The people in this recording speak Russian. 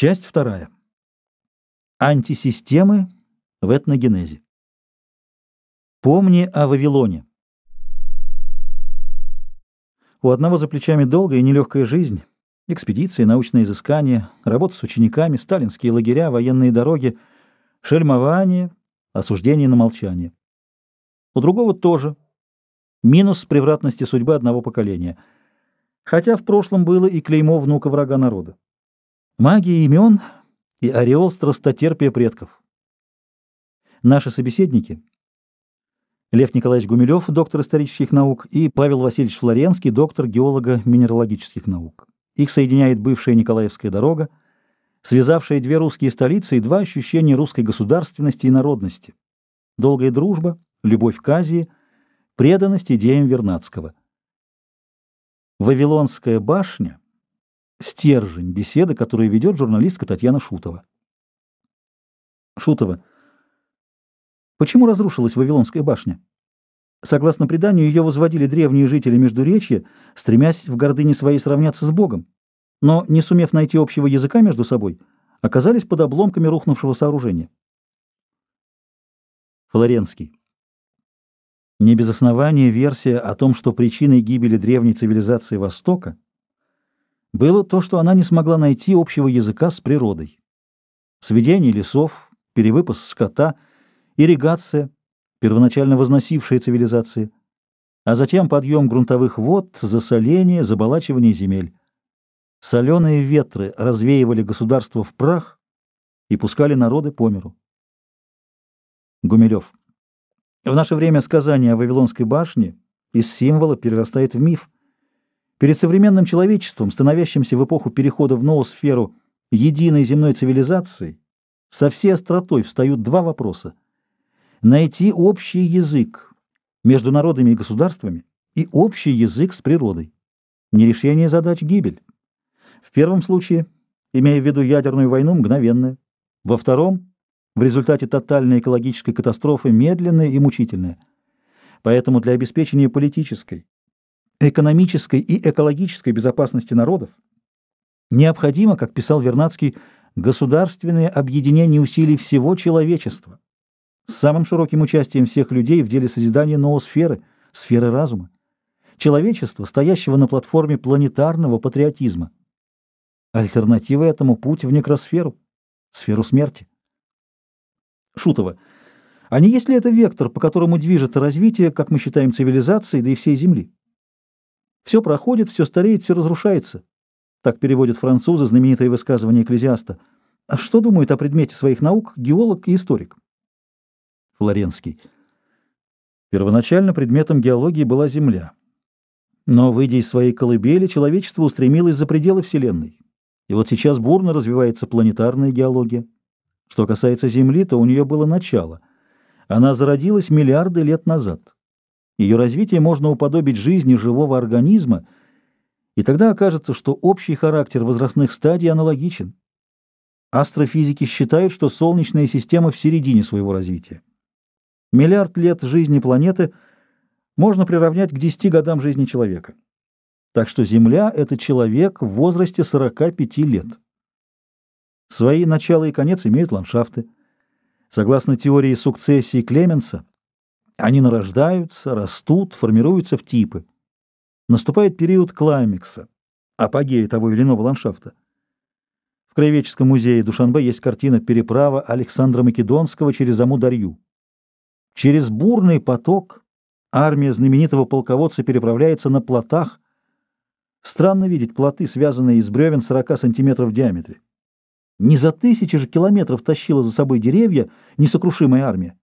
Часть вторая. Антисистемы в этногенезе. Помни о Вавилоне. У одного за плечами долгая и нелегкая жизнь, экспедиции, научные изыскания, работа с учениками, сталинские лагеря, военные дороги, шельмование, осуждение на молчание. У другого тоже. Минус превратности судьбы одного поколения. Хотя в прошлом было и клеймо внука врага народа. Магия имен и ореол страстотерпия предков. Наши собеседники — Лев Николаевич Гумилев, доктор исторических наук, и Павел Васильевич Флоренский, доктор геолого-минералогических наук. Их соединяет бывшая Николаевская дорога, связавшая две русские столицы и два ощущения русской государственности и народности. Долгая дружба, любовь к Азии, преданность идеям Вернадского. Вавилонская башня — стержень беседы, которую ведет журналистка Татьяна Шутова. Шутова. Почему разрушилась Вавилонская башня? Согласно преданию, ее возводили древние жители Междуречья, стремясь в гордыне своей сравняться с Богом, но, не сумев найти общего языка между собой, оказались под обломками рухнувшего сооружения. Флоренский. Не без основания версия о том, что причиной гибели древней цивилизации Востока было то, что она не смогла найти общего языка с природой. Сведение лесов, перевыпас скота, ирригация, первоначально возносившая цивилизации, а затем подъем грунтовых вод, засоление, заболачивание земель. Соленые ветры развеивали государство в прах и пускали народы по миру. Гумилев. В наше время сказание о Вавилонской башне из символа перерастает в миф. Перед современным человечеством, становящимся в эпоху перехода в ноосферу единой земной цивилизации, со всей остротой встают два вопроса. Найти общий язык между народами и государствами и общий язык с природой. Нерешение задач – гибель. В первом случае, имея в виду ядерную войну, мгновенная. Во втором – в результате тотальной экологической катастрофы медленная и мучительная. Поэтому для обеспечения политической, экономической и экологической безопасности народов, необходимо, как писал Вернадский, государственное объединение усилий всего человечества с самым широким участием всех людей в деле созидания ноосферы, сферы разума, человечества, стоящего на платформе планетарного патриотизма. Альтернатива этому путь в некросферу, сферу смерти. Шутова. А не есть ли это вектор, по которому движется развитие, как мы считаем, цивилизации, да и всей Земли? Все проходит, все стареет, все разрушается. Так переводят французы знаменитое высказывание экклезиаста. А что думают о предмете своих наук геолог и историк? Флоренский. Первоначально предметом геологии была Земля. Но, выйдя из своей колыбели, человечество устремилось за пределы Вселенной. И вот сейчас бурно развивается планетарная геология. Что касается Земли, то у нее было начало. Она зародилась миллиарды лет назад. Ее развитие можно уподобить жизни живого организма, и тогда окажется, что общий характер возрастных стадий аналогичен. Астрофизики считают, что Солнечная система в середине своего развития. Миллиард лет жизни планеты можно приравнять к 10 годам жизни человека. Так что Земля — это человек в возрасте 45 лет. Свои начало и конец имеют ландшафты. Согласно теории сукцессии Клеменса, они нарождаются, растут, формируются в типы. Наступает период клаймекса, апогея того или иного ландшафта. В Краеведческом музее Душанбе есть картина «Переправа Александра Македонского через Амударью». Через бурный поток армия знаменитого полководца переправляется на плотах. Странно видеть плоты, связанные из бревен 40 сантиметров в диаметре. Не за тысячи же километров тащила за собой деревья несокрушимая армия.